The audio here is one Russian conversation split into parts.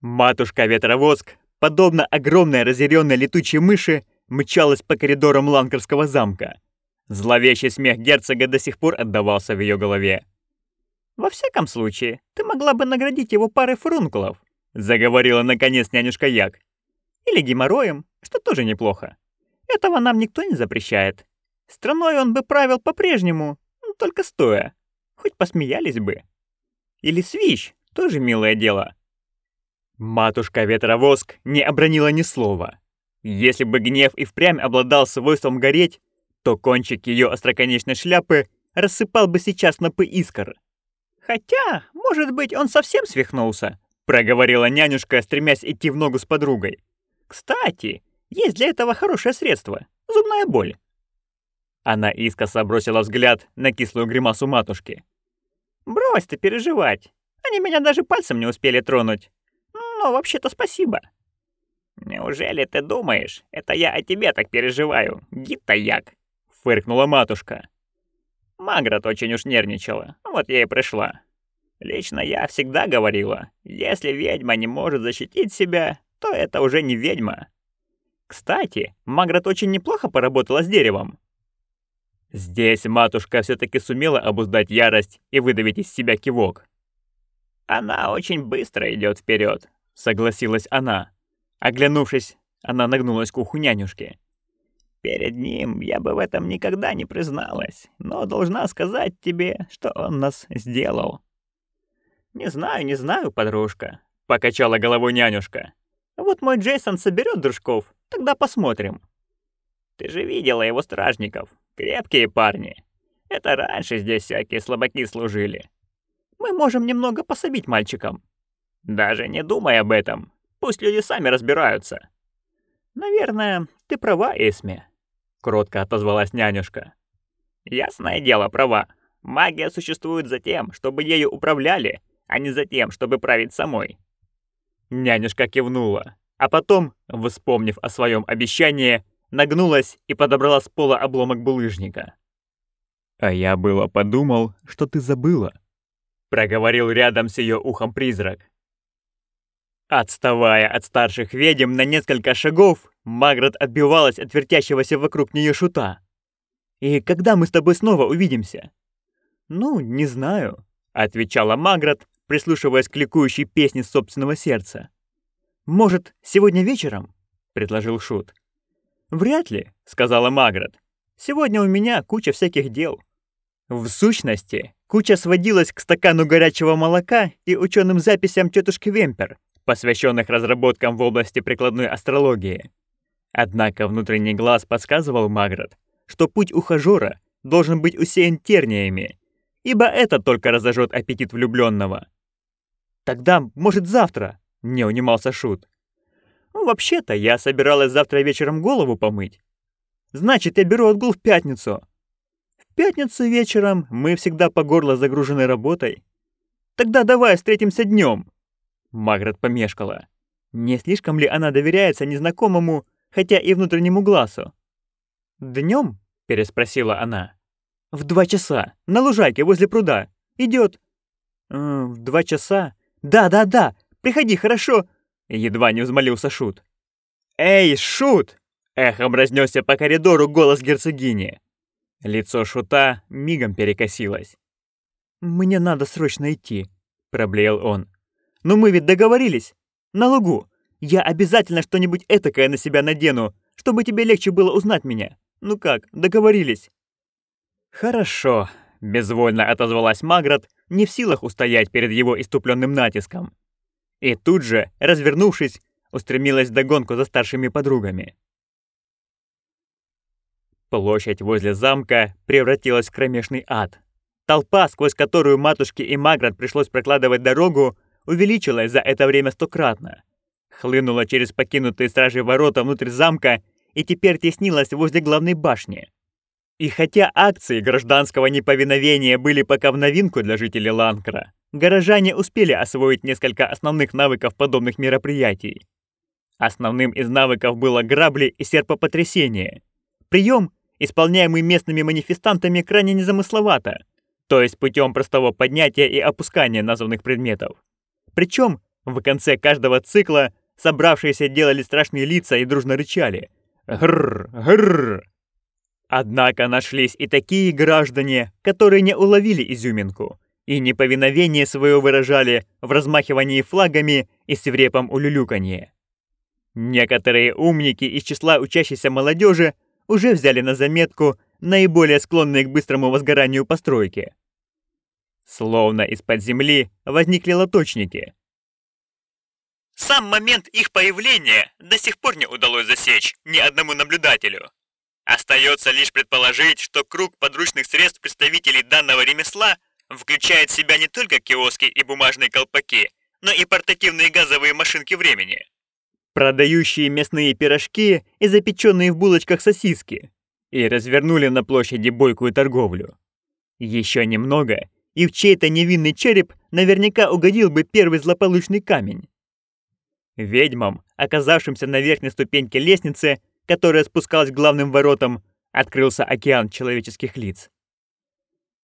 Матушка-ветровоск, подобно огромной разъяренной летучей мыши, мчалась по коридорам Ланкерского замка. Зловещий смех герцога до сих пор отдавался в ее голове. «Во всяком случае, ты могла бы наградить его парой фурункулов», заговорила наконец нянюшка Як. «Или геморроем, что тоже неплохо. Этого нам никто не запрещает. Страной он бы правил по-прежнему, только стоя. Хоть посмеялись бы. Или свищ, тоже милое дело». Матушка-ветровоск не обронила ни слова. Если бы гнев и впрямь обладал свойством гореть, то кончик ее остроконечной шляпы рассыпал бы сейчас на искр. «Хотя, может быть, он совсем свихнулся», — проговорила нянюшка, стремясь идти в ногу с подругой. «Кстати, есть для этого хорошее средство — зубная боль». Она искоса бросила взгляд на кислую гримасу матушки. «Брось ты переживать. Они меня даже пальцем не успели тронуть. Но вообще-то спасибо». «Неужели ты думаешь, это я о тебе так переживаю, гита-як?» — фыркнула матушка. Магрот очень уж нервничала, вот я и пришла. Лично я всегда говорила, если ведьма не может защитить себя, то это уже не ведьма. Кстати, Магрот очень неплохо поработала с деревом. Здесь матушка все таки сумела обуздать ярость и выдавить из себя кивок. Она очень быстро идет вперед, согласилась она. Оглянувшись, она нагнулась к уху нянюшки. Перед ним я бы в этом никогда не призналась, но должна сказать тебе, что он нас сделал. Не знаю, не знаю, подружка, покачала головой нянюшка. Вот мой Джейсон соберет дружков, тогда посмотрим. Ты же видела его стражников, крепкие парни. Это раньше здесь всякие слабаки служили. Мы можем немного пособить мальчикам. Даже не думай об этом. Пусть люди сами разбираются. Наверное, ты права, Эсме. — кротко отозвалась нянюшка. «Ясное дело, права. Магия существует за тем, чтобы ею управляли, а не за тем, чтобы править самой». Нянюшка кивнула, а потом, вспомнив о своем обещании, нагнулась и подобрала с пола обломок булыжника. «А я было подумал, что ты забыла», — проговорил рядом с ее ухом призрак. Отставая от старших ведьм на несколько шагов, Маград отбивалась от вертящегося вокруг нее шута. «И когда мы с тобой снова увидимся?» «Ну, не знаю», — отвечала Маград, прислушиваясь к ликующей песне собственного сердца. «Может, сегодня вечером?» — предложил Шут. «Вряд ли», — сказала Маград. «Сегодня у меня куча всяких дел». В сущности, куча сводилась к стакану горячего молока и ученым записям тетушки Вемпер, посвященных разработкам в области прикладной астрологии. Однако внутренний глаз подсказывал Маград, что путь ухажёра должен быть усеян терниями, ибо это только разожжет аппетит влюбленного. «Тогда, может, завтра?» — не унимался Шут. «Ну, «Вообще-то я собиралась завтра вечером голову помыть. Значит, я беру отгул в пятницу. В пятницу вечером мы всегда по горло загружены работой. Тогда давай встретимся днем. Маград помешкала. Не слишком ли она доверяется незнакомому, хотя и внутреннему глазу? Днем? переспросила она. В два часа, на лужайке возле пруда. Идет. «Э, в два часа? Да-да-да, приходи, хорошо? Едва не взмолился Шут. «Эй, Шут!» — эхом разнесся по коридору голос герцогини. Лицо Шута мигом перекосилось. «Мне надо срочно идти», — проблеял он. Но мы ведь договорились. На лугу. Я обязательно что-нибудь этакое на себя надену, чтобы тебе легче было узнать меня. Ну как, договорились?» «Хорошо», — безвольно отозвалась Маград, не в силах устоять перед его иступленным натиском. И тут же, развернувшись, устремилась догонку за старшими подругами. Площадь возле замка превратилась в кромешный ад. Толпа, сквозь которую матушке и Маград пришлось прокладывать дорогу, увеличилась за это время стократно. Хлынула через покинутые стражи ворота внутрь замка и теперь теснилась возле главной башни. И хотя акции гражданского неповиновения были пока в новинку для жителей Ланкра, горожане успели освоить несколько основных навыков подобных мероприятий. Основным из навыков было грабли и серпопотрясение. Прием, исполняемый местными манифестантами, крайне незамысловато, то есть путем простого поднятия и опускания названных предметов. Причем В конце каждого цикла собравшиеся делали страшные лица и дружно рычали. Гррр, гррр. Однако нашлись и такие граждане, которые не уловили изюминку и неповиновение свое выражали в размахивании флагами и свирепом улюлюканье. Некоторые умники из числа учащейся молодежи уже взяли на заметку наиболее склонные к быстрому возгоранию постройки. Словно из-под земли возникли лоточники. Сам момент их появления до сих пор не удалось засечь ни одному наблюдателю. Остается лишь предположить, что круг подручных средств представителей данного ремесла включает в себя не только киоски и бумажные колпаки, но и портативные газовые машинки времени. Продающие мясные пирожки и запеченные в булочках сосиски. И развернули на площади бойкую торговлю. Еще немного, и в чей-то невинный череп наверняка угодил бы первый злополучный камень. Ведьмам, оказавшимся на верхней ступеньке лестницы, которая спускалась к главным воротам, открылся океан человеческих лиц.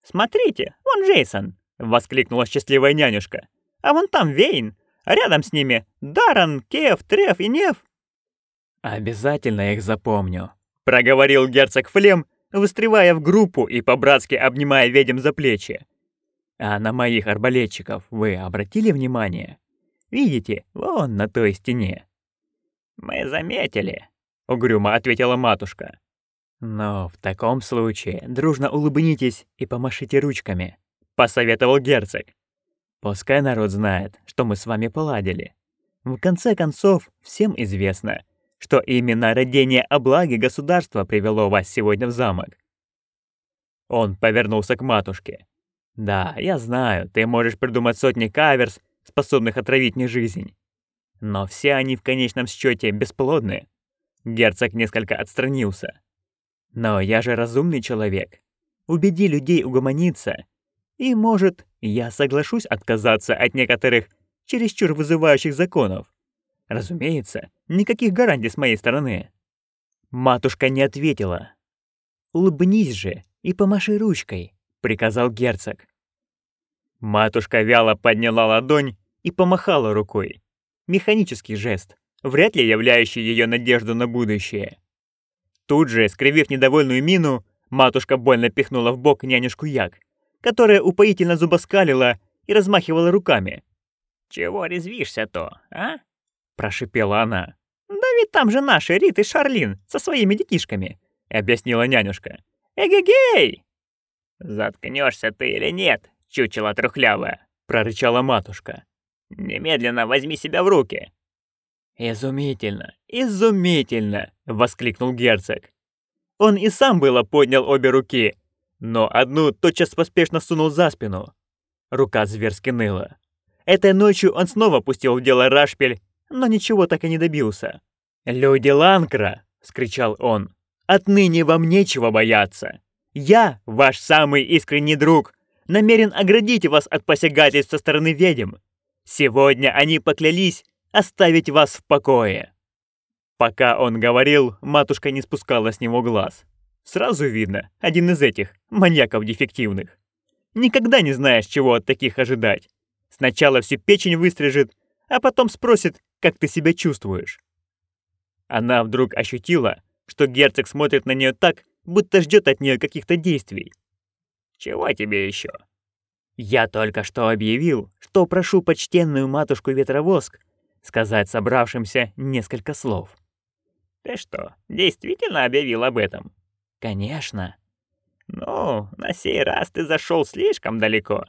«Смотрите, вон Джейсон!» — воскликнула счастливая нянюшка. «А вон там Вейн, а рядом с ними Даран, Кев, Треф и Нев». «Обязательно их запомню», — проговорил герцог Флем, выстревая в группу и по-братски обнимая ведьм за плечи. «А на моих арбалетчиков вы обратили внимание? Видите, вон на той стене?» «Мы заметили», — угрюмо ответила матушка. «Но в таком случае дружно улыбнитесь и помашите ручками», — посоветовал герцог. «Пускай народ знает, что мы с вами поладили. В конце концов, всем известно, что именно родение облаги государства привело вас сегодня в замок». Он повернулся к матушке. «Да, я знаю, ты можешь придумать сотни каверс, способных отравить мне жизнь. Но все они в конечном счете бесплодны. Герцог несколько отстранился. «Но я же разумный человек. Убеди людей угомониться. И, может, я соглашусь отказаться от некоторых чересчур вызывающих законов. Разумеется, никаких гарантий с моей стороны». Матушка не ответила. «Улыбнись же и помаши ручкой», — приказал герцог. Матушка вяло подняла ладонь и помахала рукой. Механический жест вряд ли являющий ее надежду на будущее. Тут же, скривив недовольную мину, матушка больно пихнула в бок нянюшку Як, которая упоительно зубоскалила и размахивала руками. «Чего резвишься-то, а?» – прошипела она. «Да ведь там же наши Рит и Шарлин со своими детишками», – объяснила нянюшка. «Эгегей!» «Заткнешься ты или нет, чучело трухлявое?» – прорычала матушка. «Немедленно возьми себя в руки. «Изумительно! Изумительно!» — воскликнул герцог. Он и сам было поднял обе руки, но одну тотчас поспешно сунул за спину. Рука зверски ныла. Этой ночью он снова пустил в дело Рашпель, но ничего так и не добился. «Люди Ланкра!» — скричал он. «Отныне вам нечего бояться. Я, ваш самый искренний друг, намерен оградить вас от посягательств со стороны ведьм. Сегодня они поклялись, оставить вас в покое». Пока он говорил, матушка не спускала с него глаз. Сразу видно, один из этих, маньяков дефективных. Никогда не знаешь, чего от таких ожидать. Сначала всю печень выстрижет, а потом спросит, как ты себя чувствуешь. Она вдруг ощутила, что герцог смотрит на нее так, будто ждет от нее каких-то действий. «Чего тебе еще? «Я только что объявил, что прошу почтенную матушку Ветровоск сказать собравшимся несколько слов. «Ты что, действительно объявил об этом?» «Конечно». «Ну, на сей раз ты зашел слишком далеко».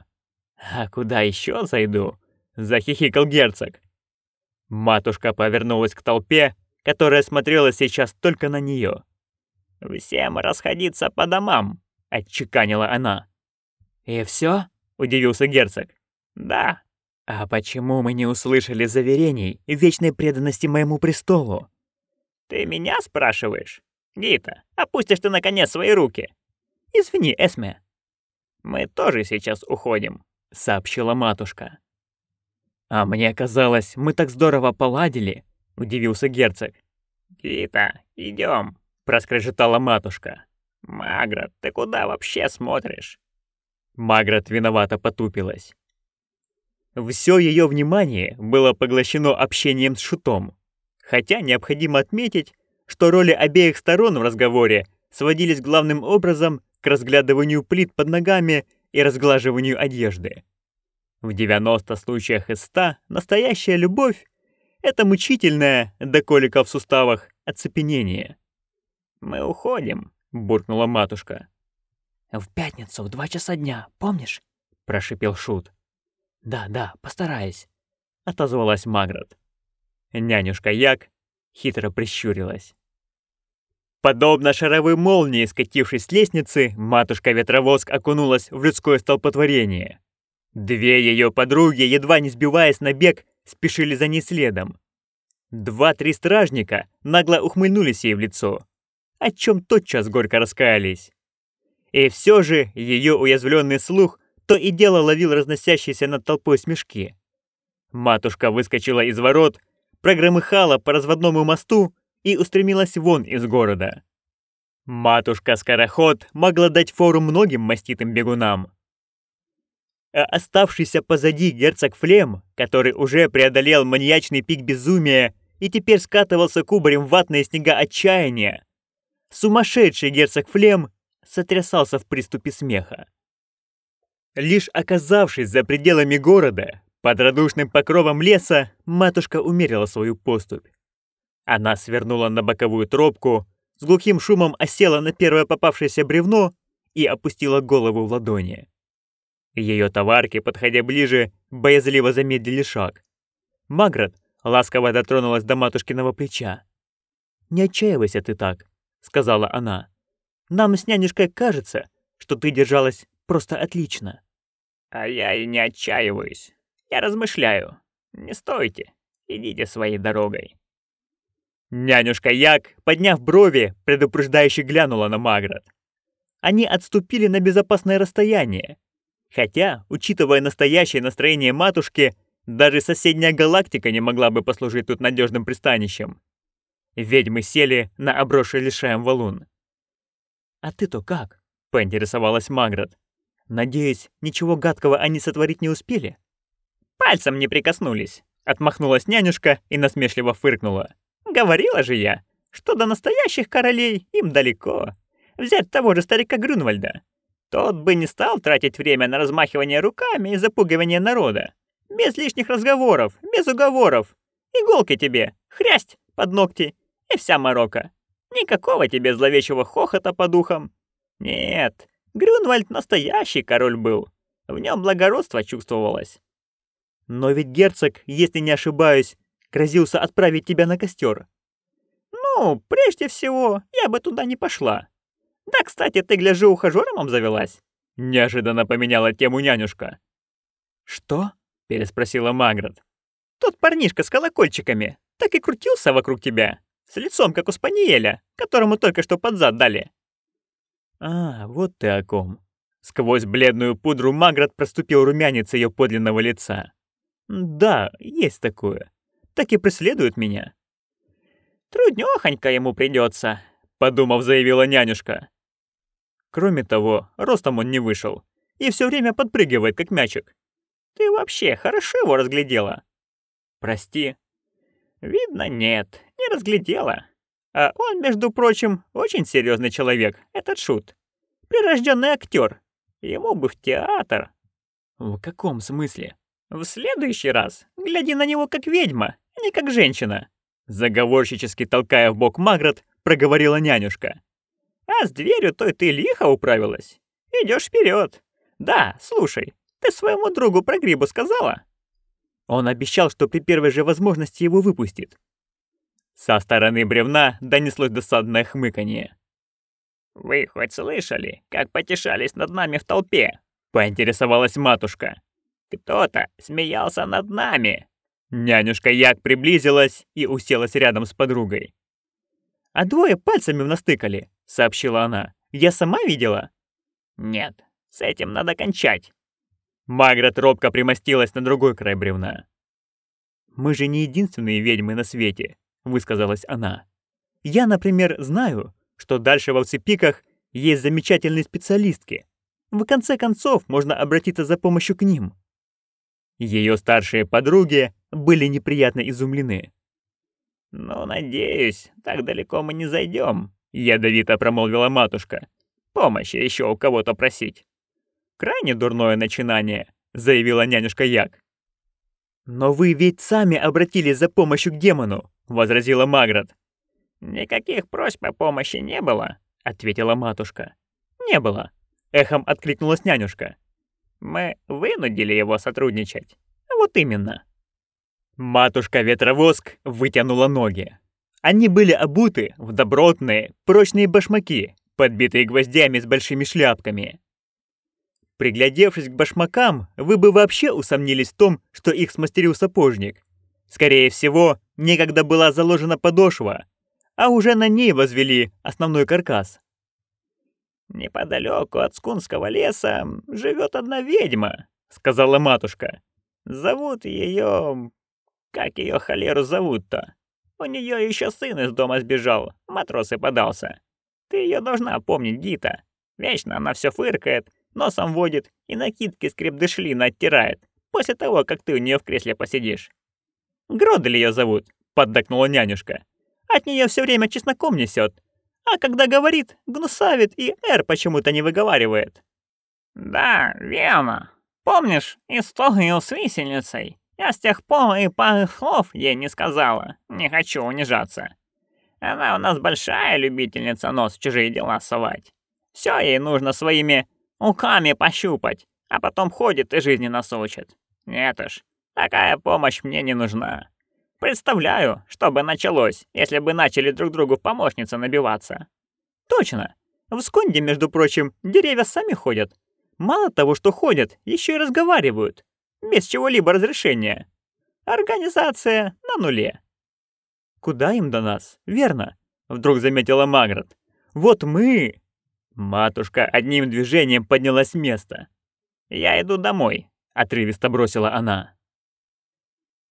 «А куда еще зайду?» — захихикал герцог. Матушка повернулась к толпе, которая смотрела сейчас только на нее. «Всем расходиться по домам», — отчеканила она. «И все? удивился герцог. «Да, «А почему мы не услышали заверений вечной преданности моему престолу?» «Ты меня спрашиваешь? Гита, опустишь ты наконец свои руки!» «Извини, Эсме». «Мы тоже сейчас уходим», — сообщила матушка. «А мне казалось, мы так здорово поладили», — удивился герцог. «Гита, идем, проскрежетала матушка. «Магрот, ты куда вообще смотришь?» Магрот виновато потупилась. Все ее внимание было поглощено общением с Шутом. Хотя необходимо отметить, что роли обеих сторон в разговоре сводились главным образом к разглядыванию плит под ногами и разглаживанию одежды. В 90 случаях из 100 настоящая любовь — это мучительное, до колика в суставах, оцепенение. «Мы уходим», — буркнула матушка. «В пятницу в два часа дня, помнишь?» — прошипел Шут. «Да, да, постараюсь», — отозвалась Маград. Нянюшка Як хитро прищурилась. Подобно шаровой молнии, скатившись с лестницы, матушка-ветровоск окунулась в людское столпотворение. Две ее подруги, едва не сбиваясь на бег, спешили за ней следом. Два-три стражника нагло ухмыльнулись ей в лицо, о чем тотчас горько раскаялись. И все же ее уязвленный слух то и дело ловил разносящиеся над толпой смешки. Матушка выскочила из ворот, прогромыхала по разводному мосту и устремилась вон из города. Матушка-скороход могла дать фору многим маститым бегунам. А оставшийся позади герцог Флем, который уже преодолел маньячный пик безумия и теперь скатывался кубарем ватные снега отчаяния, сумасшедший герцог Флем сотрясался в приступе смеха. Лишь оказавшись за пределами города, под радушным покровом леса, матушка умерила свою поступь. Она свернула на боковую тропку, с глухим шумом осела на первое попавшееся бревно и опустила голову в ладони. Ее товарки, подходя ближе, боязливо замедлили шаг. Маград ласково дотронулась до матушкиного плеча. «Не отчаивайся ты так», — сказала она. «Нам с нянюшкой кажется, что ты держалась просто отлично». «А я и не отчаиваюсь. Я размышляю. Не стойте, идите своей дорогой». Нянюшка Як, подняв брови, предупреждающе глянула на Маград. Они отступили на безопасное расстояние. Хотя, учитывая настоящее настроение матушки, даже соседняя галактика не могла бы послужить тут надежным пристанищем. Ведьмы сели на обросший лишаем валун. «А ты-то как?» — поинтересовалась Маград. «Надеюсь, ничего гадкого они сотворить не успели?» «Пальцем не прикоснулись», — отмахнулась нянюшка и насмешливо фыркнула. Говорила же я, что до настоящих королей им далеко. Взять того же старика Грюнвальда. Тот бы не стал тратить время на размахивание руками и запугивание народа. Без лишних разговоров, без уговоров. Иголки тебе, хрясть под ногти, и вся морока. Никакого тебе зловещего хохота по духам. Нет, Грюнвальд настоящий король был. В нем благородство чувствовалось. Но ведь герцог, если не ошибаюсь, грозился отправить тебя на костер. Ну, прежде всего, я бы туда не пошла. Да, кстати, ты, гляжу, ухажёром обзавелась. Неожиданно поменяла тему нянюшка. «Что?» — переспросила Маград. «Тот парнишка с колокольчиками так и крутился вокруг тебя, с лицом, как у Спаниеля, которому только что под зад дали». «А, вот ты о ком». Сквозь бледную пудру Маград проступил румянец ее подлинного лица. «Да, есть такое так и преследует меня. Труднёхонько ему придётся, подумав, заявила нянюшка. Кроме того, ростом он не вышел и всё время подпрыгивает, как мячик. Ты вообще хорошо его разглядела? Прости. Видно, нет, не разглядела. А он, между прочим, очень серьезный человек, этот шут. Прирожденный актер. Ему бы в театр. В каком смысле? В следующий раз гляди на него как ведьма, а не как женщина. Заговорщически толкая в бок Маград, проговорила нянюшка. А с дверью той ты лихо управилась. Идешь вперед. Да, слушай, ты своему другу про грибу сказала? Он обещал, что при первой же возможности его выпустит. Со стороны бревна донеслось досадное хмыканье. «Вы хоть слышали, как потешались над нами в толпе?» — поинтересовалась матушка. Кто-то смеялся над нами. Нянюшка Як приблизилась и уселась рядом с подругой. «А двое пальцами настыкали», — сообщила она. «Я сама видела?» «Нет, с этим надо кончать». Магрот робко примостилась на другой край бревна. «Мы же не единственные ведьмы на свете», — высказалась она. «Я, например, знаю, что дальше в Алцепиках есть замечательные специалистки. В конце концов, можно обратиться за помощью к ним». Ее старшие подруги были неприятно изумлены. «Ну, надеюсь, так далеко мы не зайдем», — ядовито промолвила матушка. «Помощи еще у кого-то просить». «Крайне дурное начинание», — заявила нянюшка Як. «Но вы ведь сами обратились за помощью к демону», — возразила Маград. «Никаких просьб о помощи не было», — ответила матушка. «Не было», — эхом откликнулась нянюшка. Мы вынудили его сотрудничать. Вот именно. Матушка-ветровоск вытянула ноги. Они были обуты в добротные, прочные башмаки, подбитые гвоздями с большими шляпками. Приглядевшись к башмакам, вы бы вообще усомнились в том, что их смастерил сапожник. Скорее всего, некогда была заложена подошва, а уже на ней возвели основной каркас. «Неподалеку от Скунского леса живет одна ведьма», — сказала матушка. «Зовут ее... Как ее холеру зовут-то? У нее еще сын из дома сбежал, матрос и подался. Ты ее должна помнить, Гита. Вечно она все фыркает, носом водит и накидки с крепдышлина оттирает, после того, как ты у нее в кресле посидишь». «Гродель ее зовут», — поддакнула нянюшка. «От нее все время чесноком несет. А когда говорит, гнусавит и «р» почему-то не выговаривает. «Да, верно. Помнишь историю с висельницей? Я с тех пор и пары слов ей не сказала. Не хочу унижаться. Она у нас большая любительница нос в чужие дела совать. Все ей нужно своими руками пощупать, а потом ходит и жизни нас учит. Нет уж, такая помощь мне не нужна. Представляю, что бы началось, если бы начали друг другу помощницы набиваться. Точно. В Скунде, между прочим, деревья сами ходят. Мало того, что ходят, еще и разговаривают. Без чего-либо разрешения. Организация на нуле. Куда им до нас? Верно. Вдруг заметила Маград. Вот мы... Матушка одним движением поднялась с места. «Я иду домой», — отрывисто бросила она.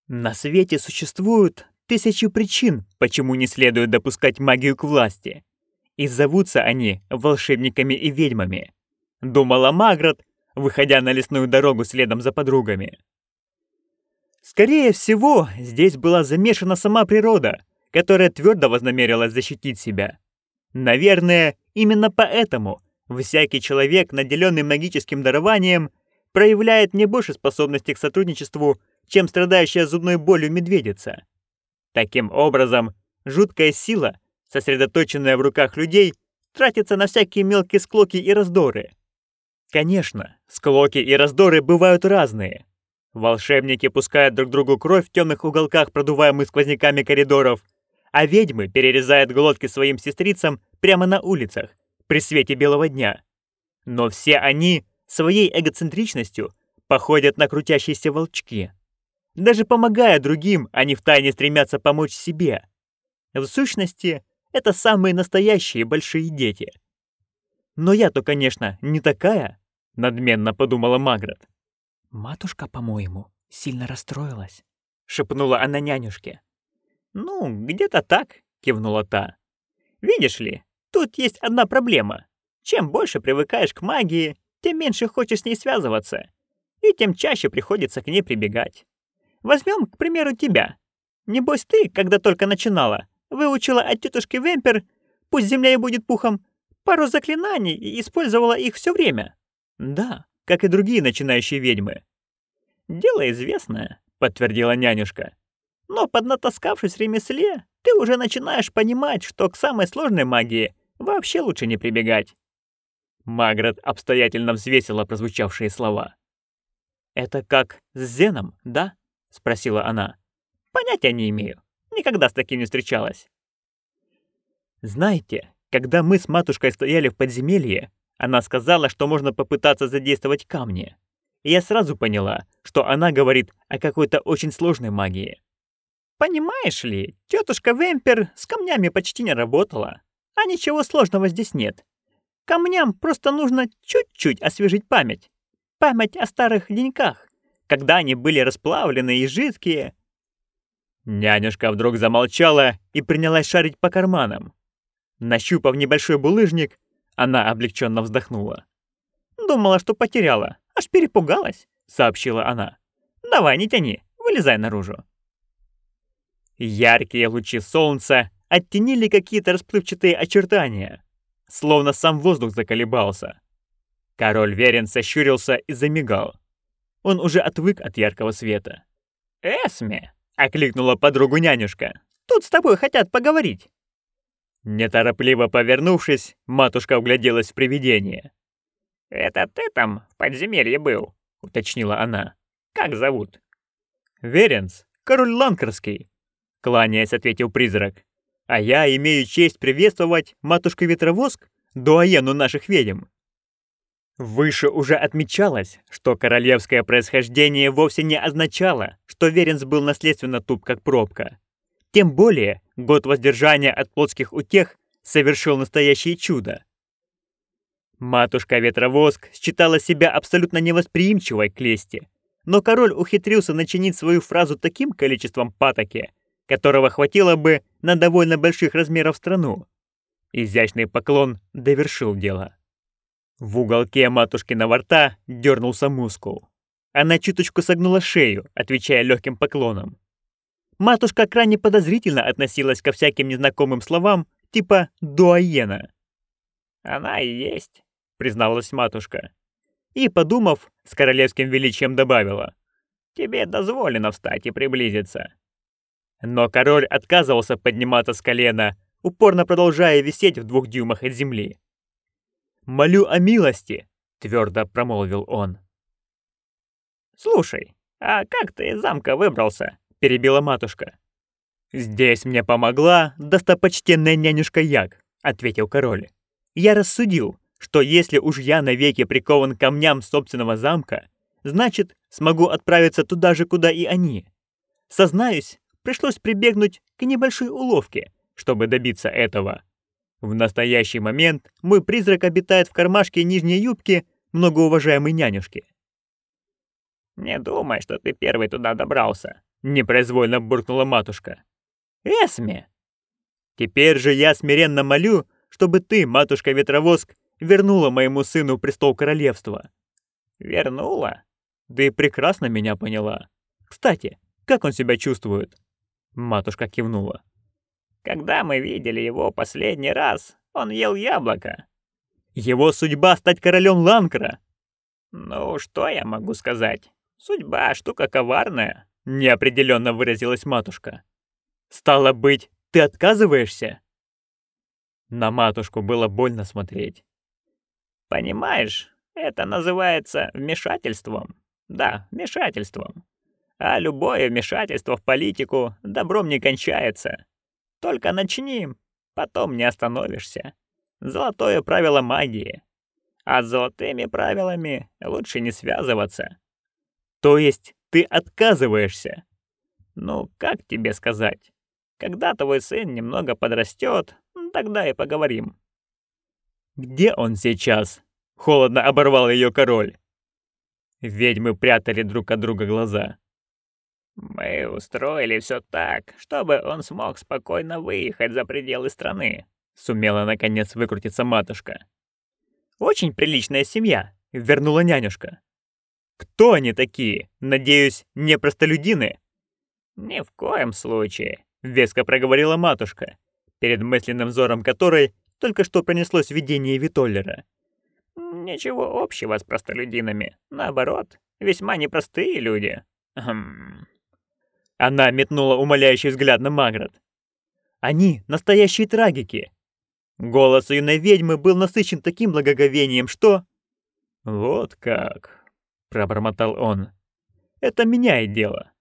На свете существуют тысячи причин, почему не следует допускать магию к власти. И зовутся они волшебниками и ведьмами. Думала Маград, выходя на лесную дорогу следом за подругами. Скорее всего, здесь была замешана сама природа, которая твердо вознамерилась защитить себя. Наверное, именно поэтому всякий человек, наделенный магическим дарованием, проявляет не больше способности к сотрудничеству, чем страдающая зубной болью медведица. Таким образом, жуткая сила, сосредоточенная в руках людей, тратится на всякие мелкие склоки и раздоры. Конечно, склоки и раздоры бывают разные. Волшебники пускают друг другу кровь в темных уголках продуваемых сквозняками коридоров, а ведьмы перерезают глотки своим сестрицам прямо на улицах, при свете белого дня. Но все они своей эгоцентричностью походят на крутящиеся волчки. Даже помогая другим, они втайне стремятся помочь себе. В сущности, это самые настоящие большие дети. Но я-то, конечно, не такая, надменно подумала Маград. Матушка, по-моему, сильно расстроилась, шепнула она нянюшке. Ну, где-то так, кивнула та. Видишь ли, тут есть одна проблема. Чем больше привыкаешь к магии, тем меньше хочешь с ней связываться, и тем чаще приходится к ней прибегать. Возьмем, к примеру, тебя. Небось ты, когда только начинала, выучила от тетушки Вемпер, пусть земля и будет пухом, пару заклинаний и использовала их все время. Да, как и другие начинающие ведьмы. Дело известное, подтвердила нянюшка. Но поднатаскавшись в ремесле, ты уже начинаешь понимать, что к самой сложной магии вообще лучше не прибегать. Маград обстоятельно взвесила прозвучавшие слова. «Это как с Зеном, да?» — спросила она. «Понятия не имею. Никогда с таким не встречалась». «Знаете, когда мы с матушкой стояли в подземелье, она сказала, что можно попытаться задействовать камни. И я сразу поняла, что она говорит о какой-то очень сложной магии. Понимаешь ли, тетушка Вемпер с камнями почти не работала, а ничего сложного здесь нет. Камням просто нужно чуть-чуть освежить память. Память о старых деньках когда они были расплавлены и жидкие. Нянюшка вдруг замолчала и принялась шарить по карманам. Нащупав небольшой булыжник, она облегченно вздохнула. «Думала, что потеряла, аж перепугалась», — сообщила она. Давай, не тяни, вылезай наружу. Яркие лучи солнца оттенили какие-то расплывчатые очертания, словно сам воздух заколебался. Король Верен сощурился и замигал. Он уже отвык от яркого света. «Эсме!» — окликнула подругу нянюшка. «Тут с тобой хотят поговорить». Неторопливо повернувшись, матушка угляделась в привидение. «Это ты там в подземелье был?» — уточнила она. «Как зовут?» «Веренс, король Ланкарский», — кланяясь, ответил призрак. «А я имею честь приветствовать матушку-ветровоск, дуаену наших ведьм». Выше уже отмечалось, что королевское происхождение вовсе не означало, что Веренс был наследственно туп как пробка. Тем более, год воздержания от плотских утех совершил настоящее чудо. Матушка-ветровоск считала себя абсолютно невосприимчивой к лести, но король ухитрился начинить свою фразу таким количеством патоки, которого хватило бы на довольно больших размеров страну. Изящный поклон довершил дело. В уголке матушкиного рта дернулся мускул. Она чуточку согнула шею, отвечая легким поклоном. Матушка крайне подозрительно относилась ко всяким незнакомым словам, типа «дуаена». «Она и есть», — призналась матушка. И, подумав, с королевским величием добавила. «Тебе дозволено встать и приблизиться». Но король отказывался подниматься с колена, упорно продолжая висеть в двух дюймах от земли. «Молю о милости», — твердо промолвил он. «Слушай, а как ты из замка выбрался?» — перебила матушка. «Здесь мне помогла достопочтенная нянюшка Як», — ответил король. «Я рассудил, что если уж я навеки прикован камням собственного замка, значит, смогу отправиться туда же, куда и они. Сознаюсь, пришлось прибегнуть к небольшой уловке, чтобы добиться этого. В настоящий момент мой призрак обитает в кармашке нижней юбки многоуважаемой нянюшки. «Не думай, что ты первый туда добрался», — непроизвольно буркнула матушка. «Эсме!» «Теперь же я смиренно молю, чтобы ты, матушка-ветровоск, вернула моему сыну престол королевства». «Вернула?» «Да и прекрасно меня поняла. Кстати, как он себя чувствует?» Матушка кивнула. «Когда мы видели его последний раз, он ел яблоко». «Его судьба стать королем Ланкра!» «Ну, что я могу сказать? Судьба — штука коварная», — неопределенно выразилась матушка. «Стало быть, ты отказываешься?» На матушку было больно смотреть. Понимаешь, это называется вмешательством. Да, вмешательством. А любое вмешательство в политику добром не кончается. Только начни, потом не остановишься. Золотое правило магии. А с золотыми правилами лучше не связываться. То есть ты отказываешься? Ну, как тебе сказать? Когда твой сын немного подрастет, тогда и поговорим. «Где он сейчас?» — холодно оборвал ее король. Ведьмы прятали друг от друга глаза. «Мы устроили все так, чтобы он смог спокойно выехать за пределы страны», — сумела наконец выкрутиться матушка. «Очень приличная семья», — вернула нянюшка. «Кто они такие? Надеюсь, не простолюдины?» «Ни в коем случае», — веско проговорила матушка, перед мысленным взором которой только что пронеслось видение Витоллера. «Ничего общего с простолюдинами. Наоборот, весьма непростые люди. Хм...» Она метнула умоляющий взгляд на Маград. «Они — настоящие трагики!» Голос юной ведьмы был насыщен таким благоговением, что... «Вот как!» — пробормотал он. «Это меняет дело».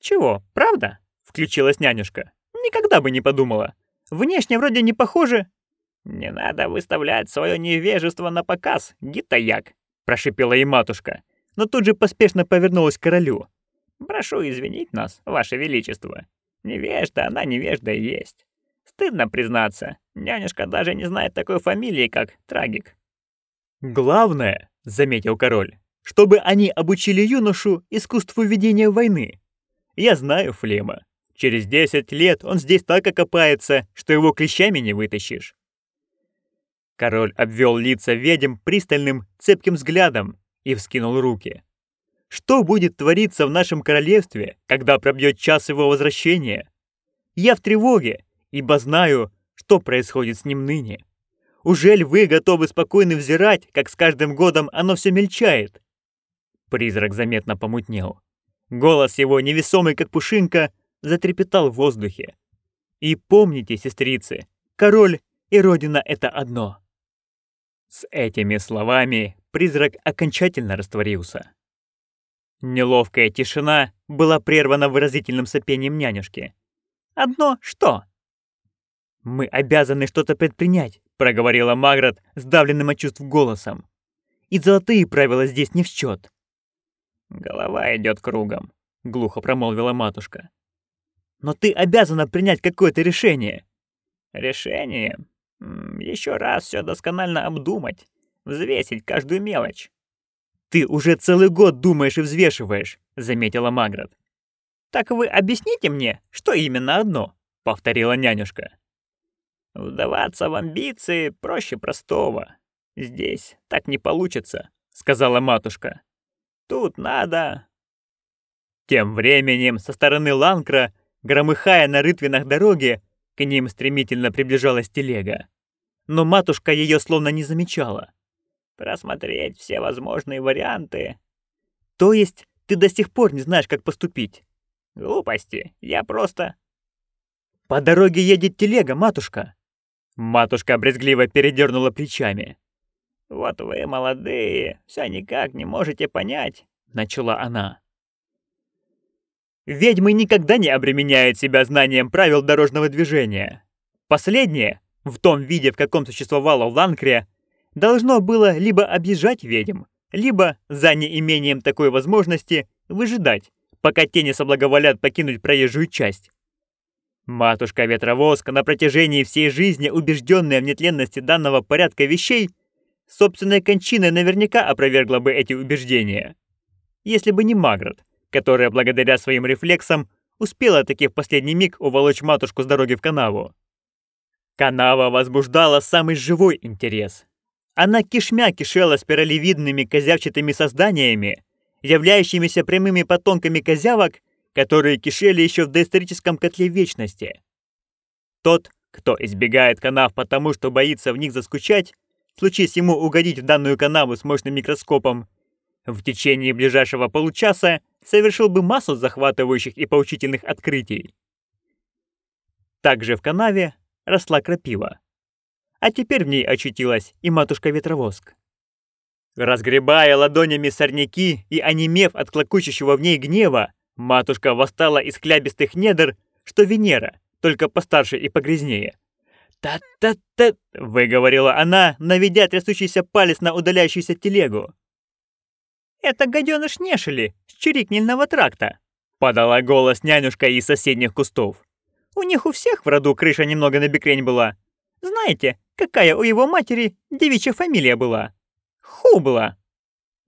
«Чего, правда?» — включилась нянюшка. «Никогда бы не подумала. Внешне вроде не похоже, «Не надо выставлять свое невежество на показ, гитаяк», — прошипела и матушка, но тут же поспешно повернулась к королю. «Прошу извинить нас, ваше величество. Невежда, она невежда и есть. Стыдно признаться, нянюшка даже не знает такой фамилии, как Трагик». «Главное», — заметил король, — «чтобы они обучили юношу искусству ведения войны. Я знаю Флема. Через десять лет он здесь так окопается, что его клещами не вытащишь. Король обвел лица ведьм пристальным, цепким взглядом и вскинул руки. Что будет твориться в нашем королевстве, когда пробьет час его возвращения? Я в тревоге, ибо знаю, что происходит с ним ныне. Ужель вы готовы спокойно взирать, как с каждым годом оно все мельчает? Призрак заметно помутнел. Голос его, невесомый как пушинка, затрепетал в воздухе. И помните, сестрицы, король и родина — это одно. С этими словами призрак окончательно растворился. Неловкая тишина была прервана выразительным сопением нянюшки. «Одно что?» «Мы обязаны что-то предпринять», — проговорила Маград сдавленным от чувств голосом. «И золотые правила здесь не в счет. «Голова идет кругом», — глухо промолвила матушка. «Но ты обязана принять какое-то решение». «Решение? Еще раз все досконально обдумать, взвесить каждую мелочь». «Ты уже целый год думаешь и взвешиваешь», — заметила Маград. «Так вы объясните мне, что именно одно?» — повторила нянюшка. «Вдаваться в амбиции проще простого. Здесь так не получится», — сказала матушка. «Тут надо...» Тем временем со стороны Ланкра, громыхая на рытвинах дороги, к ним стремительно приближалась телега. Но матушка ее словно не замечала просмотреть все возможные варианты. То есть ты до сих пор не знаешь, как поступить? Глупости, я просто... По дороге едет телега, матушка. Матушка брезгливо передернула плечами. Вот вы, молодые, все никак не можете понять, начала она. Ведьмы никогда не обременяют себя знанием правил дорожного движения. Последнее, в том виде, в каком существовало в Ланкре, должно было либо объезжать ведьм, либо, за неимением такой возможности, выжидать, пока тени соблаговолят покинуть проезжую часть. Матушка Ветровозка на протяжении всей жизни, убежденная в нетленности данного порядка вещей, собственной кончиной наверняка опровергла бы эти убеждения. Если бы не Магрот, которая благодаря своим рефлексам успела таки в последний миг уволочь матушку с дороги в канаву. Канава возбуждала самый живой интерес. Она кишмя кишела спиралевидными козявчатыми созданиями, являющимися прямыми потомками козявок, которые кишели еще в доисторическом котле вечности. Тот, кто избегает канав потому, что боится в них заскучать, случись ему угодить в данную канаву с мощным микроскопом, в течение ближайшего получаса совершил бы массу захватывающих и поучительных открытий. Также в канаве росла крапива а теперь в ней очутилась и матушка-ветровоск. Разгребая ладонями сорняки и онемев от клокочущего в ней гнева, матушка восстала из хлябистых недр, что Венера, только постарше и погрязнее. «Та-та-та!» — выговорила она, наведя трясущийся палец на удаляющуюся телегу. «Это гаденыш Нешели с чирикнельного тракта», — подала голос нянюшка из соседних кустов. «У них у всех в роду крыша немного набекрень была. Знаете, какая у его матери девичья фамилия была? Хубла.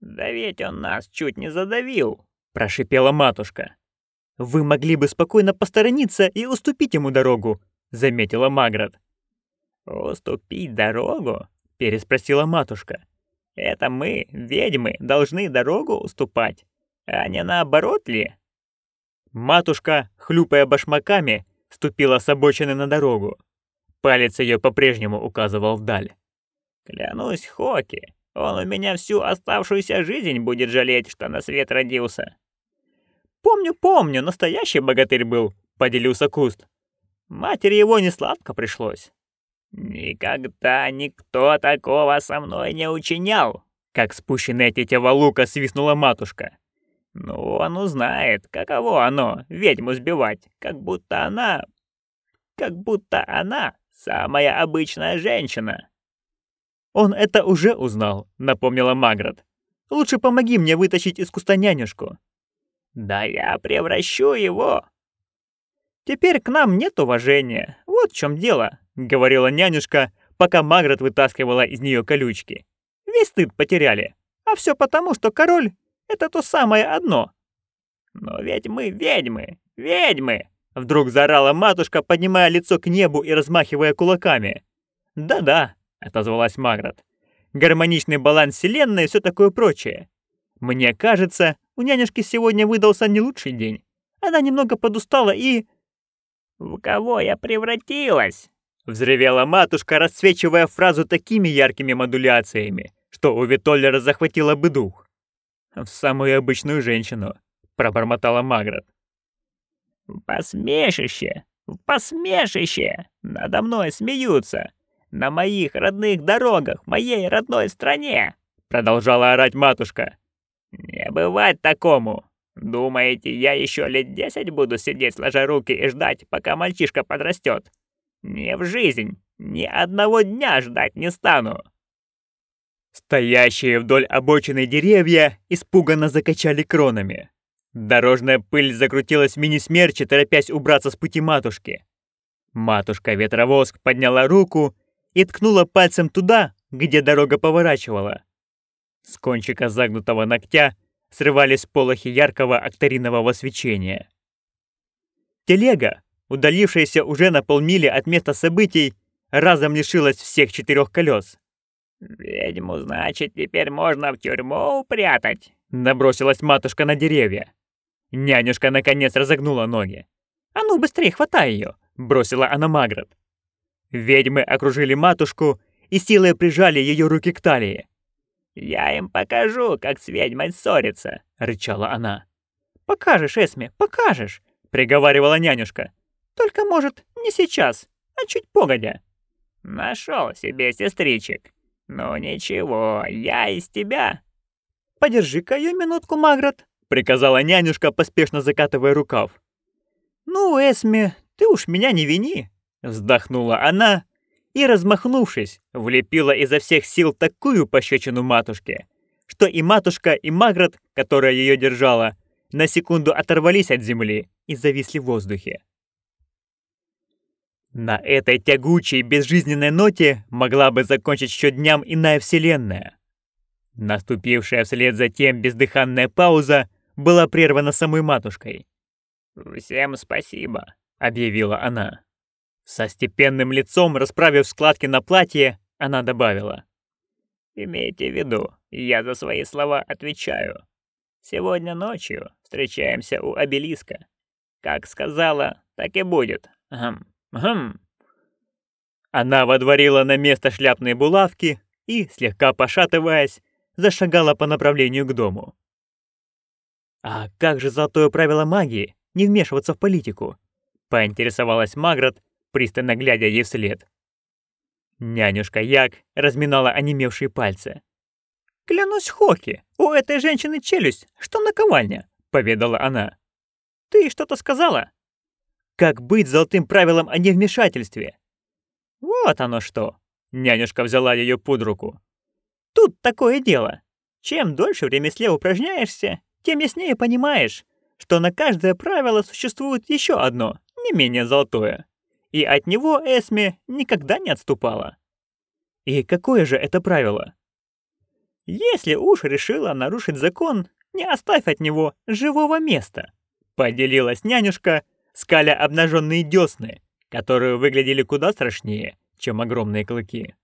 «Да ведь он нас чуть не задавил», — прошипела матушка. «Вы могли бы спокойно посторониться и уступить ему дорогу», — заметила Маград. «Уступить дорогу?» — переспросила матушка. «Это мы, ведьмы, должны дорогу уступать, а не наоборот ли?» Матушка, хлюпая башмаками, ступила с обочины на дорогу. Палец ее по-прежнему указывал вдаль. «Клянусь Хоки, он у меня всю оставшуюся жизнь будет жалеть, что на свет родился». «Помню, помню, настоящий богатырь был», — поделился Куст. «Матери его не сладко пришлось». «Никогда никто такого со мной не учинял», — как спущенная тетя лука свистнула матушка. «Ну, он узнает, каково оно, ведьму сбивать, как будто она... как будто она Самая обычная женщина. Он это уже узнал, напомнила Маград. Лучше помоги мне вытащить из куста нянюшку. Да я превращу его. Теперь к нам нет уважения. Вот в чем дело, говорила нянюшка, пока Маград вытаскивала из нее колючки. Весь стыд потеряли. А все потому, что король — это то самое одно. Но ведь мы ведьмы, ведьмы, Вдруг заорала матушка, поднимая лицо к небу и размахивая кулаками. «Да-да», — отозвалась Маград. «Гармоничный баланс Вселенной и все такое прочее. Мне кажется, у нянюшки сегодня выдался не лучший день. Она немного подустала и... «В кого я превратилась?» Взревела матушка, расцвечивая фразу такими яркими модуляциями, что у Витоллера захватило бы дух. «В самую обычную женщину», — пробормотала Маград. «Посмешище! Посмешище! Надо мной смеются! На моих родных дорогах, моей родной стране!» Продолжала орать матушка. «Не бывать такому! Думаете, я еще лет десять буду сидеть сложа руки и ждать, пока мальчишка подрастет? Не в жизнь! Ни одного дня ждать не стану!» Стоящие вдоль обочины деревья испуганно закачали кронами. Дорожная пыль закрутилась мини-смерчи, торопясь убраться с пути матушки. Матушка-ветровоск подняла руку и ткнула пальцем туда, где дорога поворачивала. С кончика загнутого ногтя срывались полохи яркого акторинового свечения. Телега, удалившаяся уже на полмили от места событий, разом лишилась всех четырех колес. «Ведьму, значит, теперь можно в тюрьму упрятать?» Набросилась матушка на деревья. Нянюшка наконец разогнула ноги. «А ну, быстрее хватай ее!» — бросила она Маград. Ведьмы окружили матушку и силой прижали ее руки к талии. «Я им покажу, как с ведьмой ссориться!» — рычала она. «Покажешь, Эсме, покажешь!» — приговаривала нянюшка. «Только, может, не сейчас, а чуть погодя». Нашел себе сестричек. Ну ничего, я из тебя. Подержи-ка ее минутку, Маград, — приказала нянюшка, поспешно закатывая рукав. «Ну, Эсме, ты уж меня не вини!» Вздохнула она и, размахнувшись, влепила изо всех сил такую пощечину матушке, что и матушка, и Маград, которая ее держала, на секунду оторвались от земли и зависли в воздухе. На этой тягучей, безжизненной ноте могла бы закончить счет дням иная вселенная. Наступившая вслед за тем бездыханная пауза была прервана самой матушкой. «Всем спасибо», — объявила она. Со степенным лицом, расправив складки на платье, она добавила. «Имейте в виду, я за свои слова отвечаю. Сегодня ночью встречаемся у обелиска. Как сказала, так и будет. Хм, хм». Она водворила на место шляпные булавки и, слегка пошатываясь, зашагала по направлению к дому. «А как же золотое правило магии — не вмешиваться в политику?» — поинтересовалась Маград, пристально глядя ей вслед. Нянюшка Як разминала онемевшие пальцы. «Клянусь Хоки, у этой женщины челюсть, что наковальня», — поведала она. «Ты что-то сказала?» «Как быть золотым правилом о невмешательстве?» «Вот оно что!» — нянюшка взяла ее под руку. «Тут такое дело. Чем дольше в ремесле упражняешься, тем яснее понимаешь, что на каждое правило существует еще одно, не менее золотое. И от него Эсме никогда не отступала. И какое же это правило? Если уж решила нарушить закон, не оставь от него живого места. Поделилась нянюшка, скаля обнаженные десны, которые выглядели куда страшнее, чем огромные клыки.